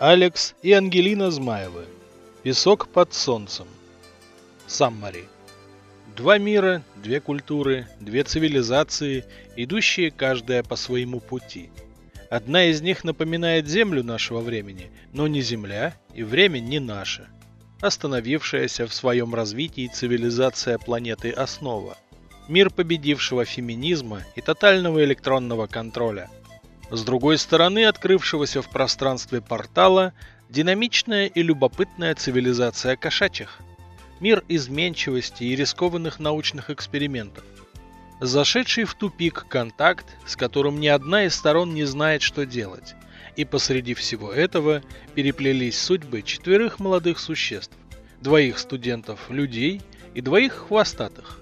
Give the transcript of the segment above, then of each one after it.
Алекс и Ангелина Змаевы. Песок под солнцем. Саммари. Два мира, две культуры, две цивилизации, идущие каждая по своему пути. Одна из них напоминает Землю нашего времени, но не Земля и время не наше. Остановившаяся в своем развитии цивилизация планеты Основа. Мир победившего феминизма и тотального электронного контроля – с другой стороны открывшегося в пространстве портала динамичная и любопытная цивилизация кошачьих. Мир изменчивости и рискованных научных экспериментов. Зашедший в тупик контакт, с которым ни одна из сторон не знает, что делать. И посреди всего этого переплелись судьбы четверых молодых существ. Двоих студентов-людей и двоих хвостатых.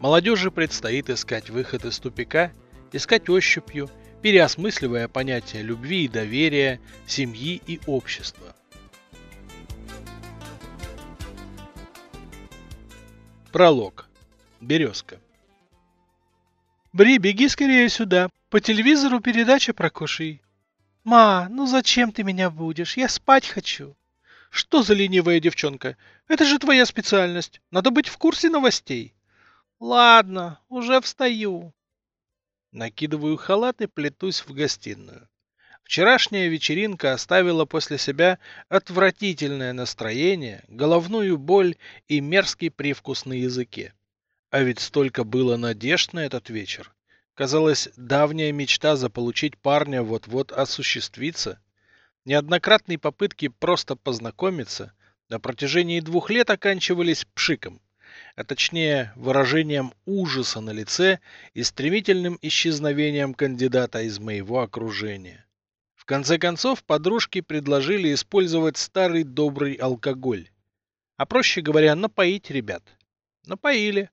Молодежи предстоит искать выход из тупика, искать ощупью – переосмысливая понятия любви и доверия, семьи и общества. Пролог. Березка. Бри, беги скорее сюда. По телевизору передача про кушай. Ма, ну зачем ты меня будешь? Я спать хочу. Что за ленивая девчонка? Это же твоя специальность. Надо быть в курсе новостей. Ладно, уже встаю. Накидываю халат и плетусь в гостиную. Вчерашняя вечеринка оставила после себя отвратительное настроение, головную боль и мерзкий привкус на языке. А ведь столько было надежд на этот вечер. Казалось, давняя мечта заполучить парня вот-вот осуществится. Неоднократные попытки просто познакомиться на протяжении двух лет оканчивались пшиком а точнее выражением ужаса на лице и стремительным исчезновением кандидата из моего окружения. В конце концов, подружки предложили использовать старый добрый алкоголь. А проще говоря, напоить ребят. Напоили.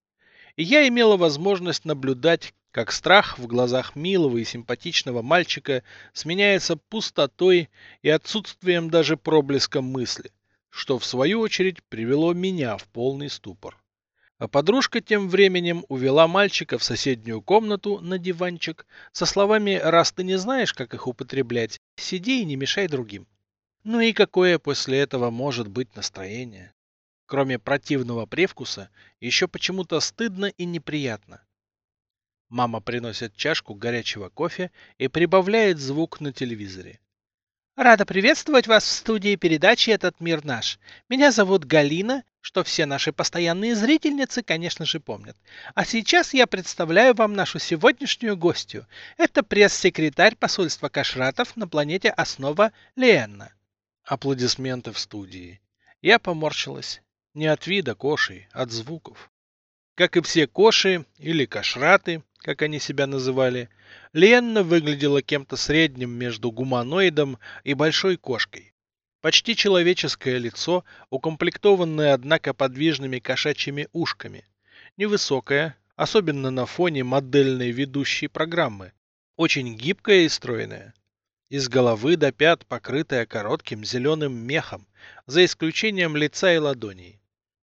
И я имела возможность наблюдать, как страх в глазах милого и симпатичного мальчика сменяется пустотой и отсутствием даже проблеска мысли, что в свою очередь привело меня в полный ступор. А подружка тем временем увела мальчика в соседнюю комнату на диванчик со словами «Раз ты не знаешь, как их употреблять, сиди и не мешай другим». Ну и какое после этого может быть настроение? Кроме противного привкуса, еще почему-то стыдно и неприятно. Мама приносит чашку горячего кофе и прибавляет звук на телевизоре. Рада приветствовать вас в студии передачи «Этот мир наш». Меня зовут Галина, что все наши постоянные зрительницы, конечно же, помнят. А сейчас я представляю вам нашу сегодняшнюю гостью. Это пресс-секретарь посольства Кашратов на планете Основа Леенна. Аплодисменты в студии. Я поморщилась. Не от вида коши, от звуков. Как и все коши или кашраты, как они себя называли, Ленна выглядела кем-то средним между гуманоидом и большой кошкой. Почти человеческое лицо, укомплектованное, однако, подвижными кошачьими ушками. Невысокая, особенно на фоне модельной ведущей программы. Очень гибкая и стройная. Из головы до пят покрытая коротким зеленым мехом, за исключением лица и ладоней.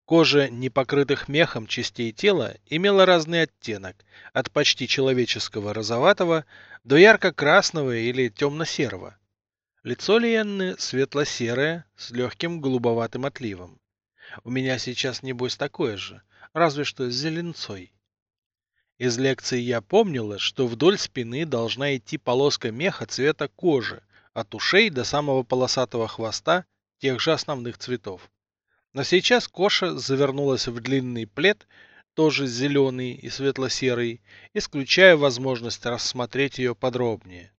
Кожа непокрытых мехом частей тела имела разный оттенок, от почти человеческого розоватого до ярко-красного или темно-серого. Лицо Лиенны светло-серое, с легким голубоватым отливом. У меня сейчас, небось, такое же, разве что с зеленцой. Из лекции я помнила, что вдоль спины должна идти полоска меха цвета кожи, от ушей до самого полосатого хвоста тех же основных цветов. Но сейчас Коша завернулась в длинный плед, тоже зеленый и светло-серый, исключая возможность рассмотреть ее подробнее.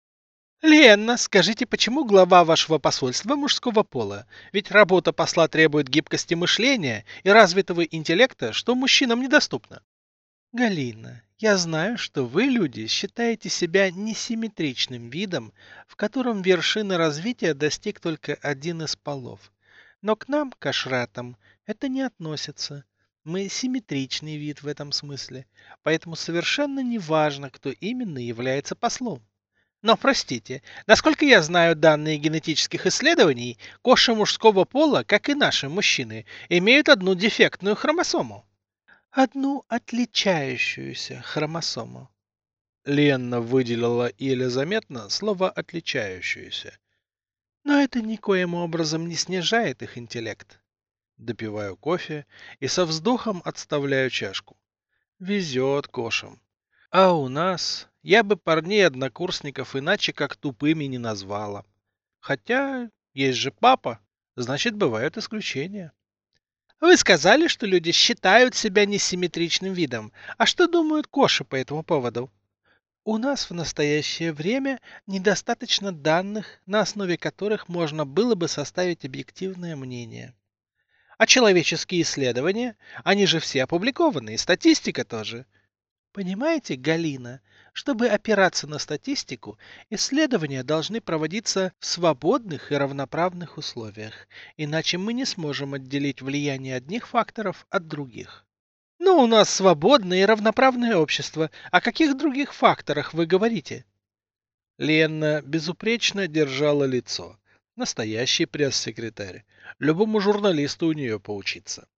«Ленна, скажите, почему глава вашего посольства мужского пола? Ведь работа посла требует гибкости мышления и развитого интеллекта, что мужчинам недоступно». «Галина, я знаю, что вы, люди, считаете себя несимметричным видом, в котором вершины развития достиг только один из полов. Но к нам, кашратам, это не относится. Мы симметричный вид в этом смысле, поэтому совершенно не важно, кто именно является послом. Но, простите, насколько я знаю данные генетических исследований, коши мужского пола, как и наши мужчины, имеют одну дефектную хромосому. Одну отличающуюся хромосому. Ленна выделила еле заметно слово «отличающуюся». Но это никоим образом не снижает их интеллект. Допиваю кофе и со вздохом отставляю чашку. Везет кошам. А у нас я бы парней-однокурсников иначе как тупыми не назвала. Хотя есть же папа, значит, бывают исключения. Вы сказали, что люди считают себя несимметричным видом. А что думают коши по этому поводу? У нас в настоящее время недостаточно данных, на основе которых можно было бы составить объективное мнение. А человеческие исследования, они же все опубликованы, и статистика тоже. Понимаете, Галина, чтобы опираться на статистику, исследования должны проводиться в свободных и равноправных условиях, иначе мы не сможем отделить влияние одних факторов от других. Но у нас свободное и равноправное общество. О каких других факторах вы говорите? Ленна безупречно держала лицо. Настоящий пресс-секретарь. Любому журналисту у нее поучиться.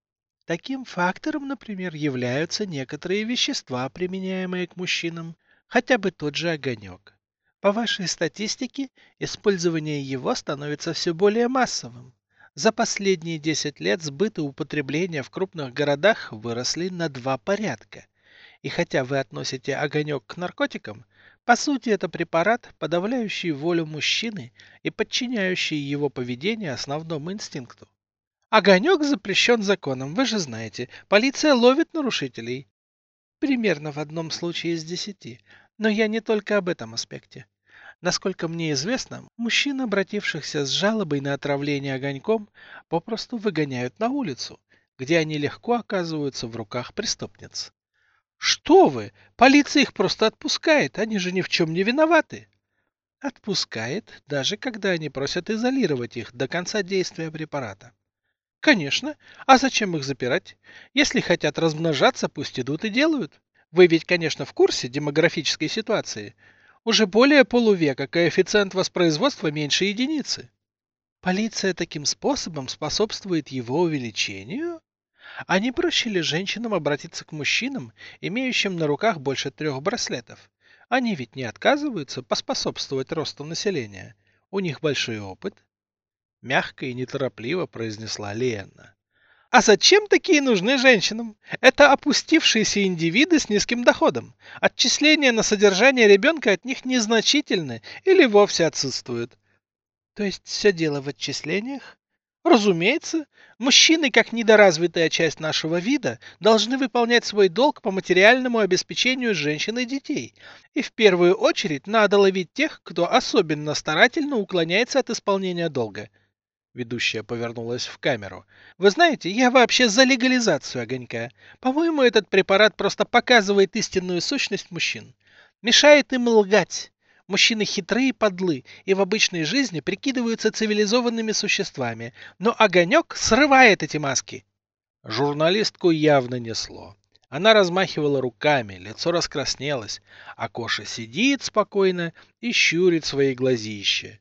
Таким фактором, например, являются некоторые вещества, применяемые к мужчинам, хотя бы тот же огонек. По вашей статистике, использование его становится все более массовым. За последние 10 лет сбыт и употребление в крупных городах выросли на два порядка. И хотя вы относите огонек к наркотикам, по сути, это препарат, подавляющий волю мужчины и подчиняющий его поведение основному инстинкту. Огонек запрещен законом, вы же знаете. Полиция ловит нарушителей. Примерно в одном случае из десяти. Но я не только об этом аспекте. Насколько мне известно, мужчин, обратившихся с жалобой на отравление огоньком, попросту выгоняют на улицу, где они легко оказываются в руках преступниц. Что вы? Полиция их просто отпускает, они же ни в чем не виноваты. Отпускает, даже когда они просят изолировать их до конца действия препарата. Конечно. А зачем их запирать? Если хотят размножаться, пусть идут и делают. Вы ведь, конечно, в курсе демографической ситуации. Уже более полувека коэффициент воспроизводства меньше единицы. Полиция таким способом способствует его увеличению? А не проще ли женщинам обратиться к мужчинам, имеющим на руках больше трех браслетов? Они ведь не отказываются поспособствовать росту населения. У них большой опыт. Мягко и неторопливо произнесла Лена. А зачем такие нужны женщинам? Это опустившиеся индивиды с низким доходом. Отчисления на содержание ребенка от них незначительны или вовсе отсутствуют. То есть все дело в отчислениях? Разумеется, мужчины, как недоразвитая часть нашего вида, должны выполнять свой долг по материальному обеспечению женщин и детей. И в первую очередь надо ловить тех, кто особенно старательно уклоняется от исполнения долга. Ведущая повернулась в камеру. Вы знаете, я вообще за легализацию огонька. По-моему, этот препарат просто показывает истинную сущность мужчин. Мешает им лгать. Мужчины хитрые и подлы, и в обычной жизни прикидываются цивилизованными существами, но огонек срывает эти маски. Журналистку явно несло. Она размахивала руками, лицо раскраснелось, а Коша сидит спокойно и щурит свои глазища.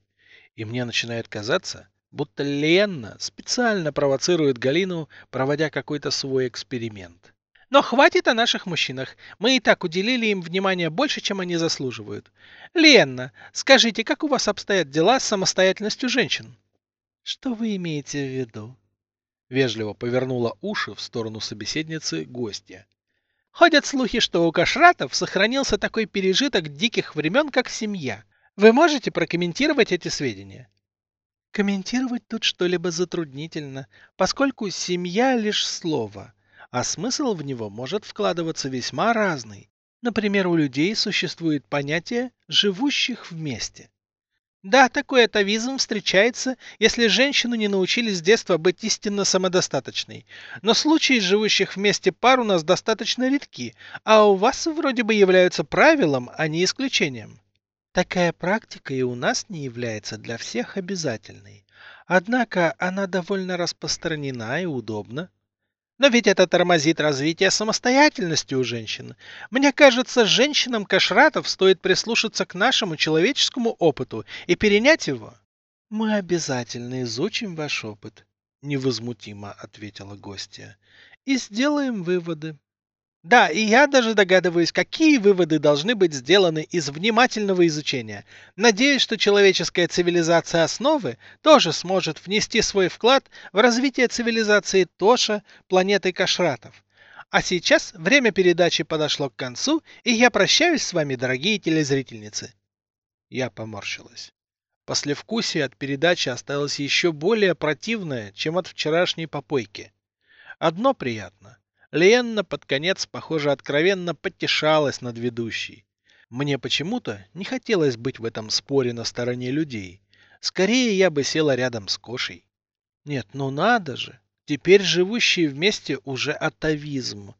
И мне начинает казаться, будто Ленна специально провоцирует Галину, проводя какой-то свой эксперимент. Но хватит о наших мужчинах. Мы и так уделили им внимания больше, чем они заслуживают. Ленна, скажите, как у вас обстоят дела с самостоятельностью женщин? Что вы имеете в виду? Вежливо повернула уши в сторону собеседницы гостья. Ходят слухи, что у кашратов сохранился такой пережиток диких времен, как семья. Вы можете прокомментировать эти сведения? Комментировать тут что-либо затруднительно, поскольку семья лишь слово – а смысл в него может вкладываться весьма разный. Например, у людей существует понятие «живущих вместе». Да, такой атовизм встречается, если женщину не научили с детства быть истинно самодостаточной. Но случаи живущих вместе пар у нас достаточно редки, а у вас вроде бы являются правилом, а не исключением. Такая практика и у нас не является для всех обязательной. Однако она довольно распространена и удобна. Но ведь это тормозит развитие самостоятельности у женщин. Мне кажется, женщинам кашратов стоит прислушаться к нашему человеческому опыту и перенять его. Мы обязательно изучим ваш опыт, невозмутимо ответила гостья, и сделаем выводы. Да, и я даже догадываюсь, какие выводы должны быть сделаны из внимательного изучения. Надеюсь, что человеческая цивилизация основы тоже сможет внести свой вклад в развитие цивилизации Тоша, планеты Кашратов. А сейчас время передачи подошло к концу, и я прощаюсь с вами, дорогие телезрительницы. Я поморщилась. Послевкусие от передачи осталось еще более противное, чем от вчерашней попойки. Одно приятно. Ленна под конец, похоже, откровенно потешалась над ведущей. Мне почему-то не хотелось быть в этом споре на стороне людей. Скорее я бы села рядом с Кошей. Нет, ну надо же. Теперь живущие вместе уже атовизм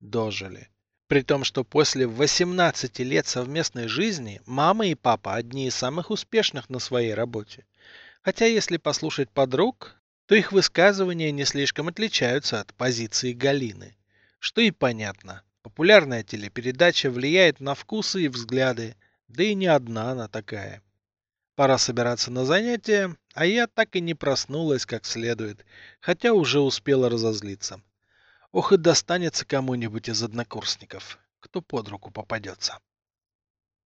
дожили. При том, что после 18 лет совместной жизни мама и папа одни из самых успешных на своей работе. Хотя если послушать подруг, то их высказывания не слишком отличаются от позиции Галины. Что и понятно. Популярная телепередача влияет на вкусы и взгляды, да и не одна она такая. Пора собираться на занятия, а я так и не проснулась как следует, хотя уже успела разозлиться. Ох и достанется кому-нибудь из однокурсников, кто под руку попадется.